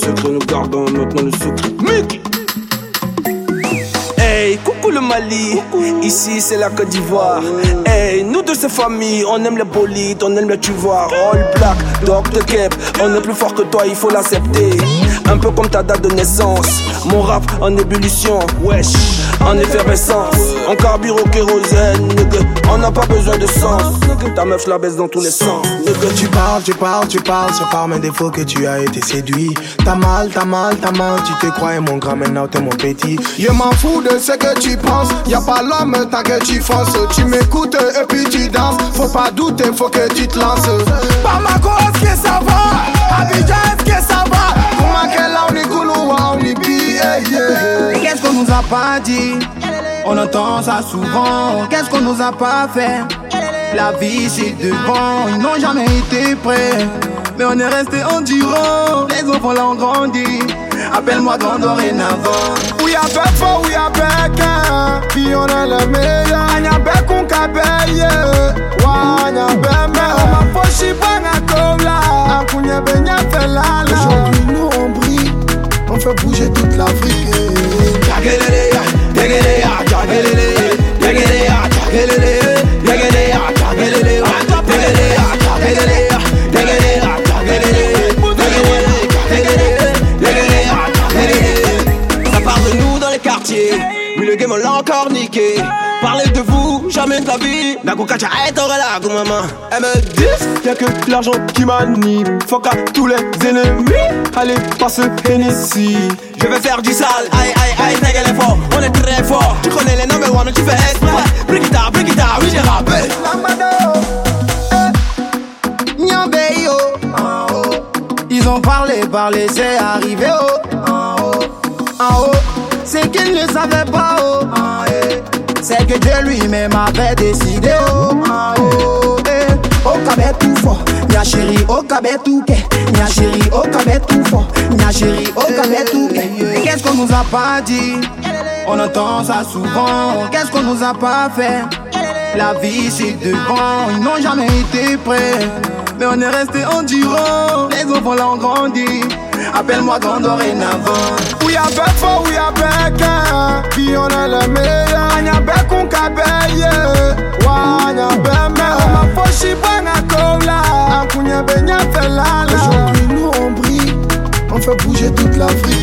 secret, nous gardons maintenant le secret. Hey, le Mali, ici c'est la Côte d'Ivoire. Hey, nous de ces familles, on aime les bolides, on aime les tuvoirs. All black, Dr. Kep, on est plus fort que toi, il faut l'accepter. Un peu comme ta date de naissance. Mon rap en ébullition, wesh, en effervescence. En carbure au kérosène. On n'a pas besoin de sens. Ta meuf la baisse dans tous les sens. Tu parles, tu parles, tu parles, c'est par mes défauts que tu as été séduit. T'as mal, t'as mal, t'as mal, tu te croyais mon grand, maintenant t'es mon petit. Je m'en fous de ce que tu penses, y a pas l'homme tant que tu fonces. Tu m'écoutes et puis tu danses, faut pas douter, faut que tu te lances. Bamako, est-ce que ça va? Abidjan, est-ce que ça va? Là on est gouloua, on est billet, Qu'est-ce qu'on nous a pas dit? On entend ça souvent. Qu'est-ce qu'on nous a pas fait? La vie c'est devant. Ils n'ont jamais été prêts. Mais on est resté endurant. Les enfants l'ont grandi. Appelle-moi grand dorénavant. We are back we are back, puis on le game on l'a encore niqué. Parler de vous, jamais de la vie. Nago kacha est au relax, maman. Elle me dit, y'a que l'argent qui m'anime. Fuck à tous les ennemis. Allez, passe Hennessy. Je vais faire du sale, aïe aïe aïe, nègre les fort, on est très fort. Tu connais les number one, tu fais exprès. Break it down, break it down, oui j'ai rappé. Nyambeyo. Ils ont parlé, parlé, c'est arrivé oh. En haut, en haut. Qu'ils ne savaient pas oh. C'est que Dieu lui-même avait décidé oh. En haut, eh. Au cabet tout fort, nya chéri, au cabet tout quai. Nya chéri, au cabet tout fort, nya chéri, au cabet tout quai. Qu'est-ce qu'on nous a pas dit? On entend ça souvent. Qu'est-ce qu'on nous a pas fait? La vie c'est devant, ils n'ont jamais été prêts. Mais on est resté endurant, les enfants l'ont grandi. Appelle-moi grand dorénavant. We are back for we are back, fait bouger toute l'Afrique.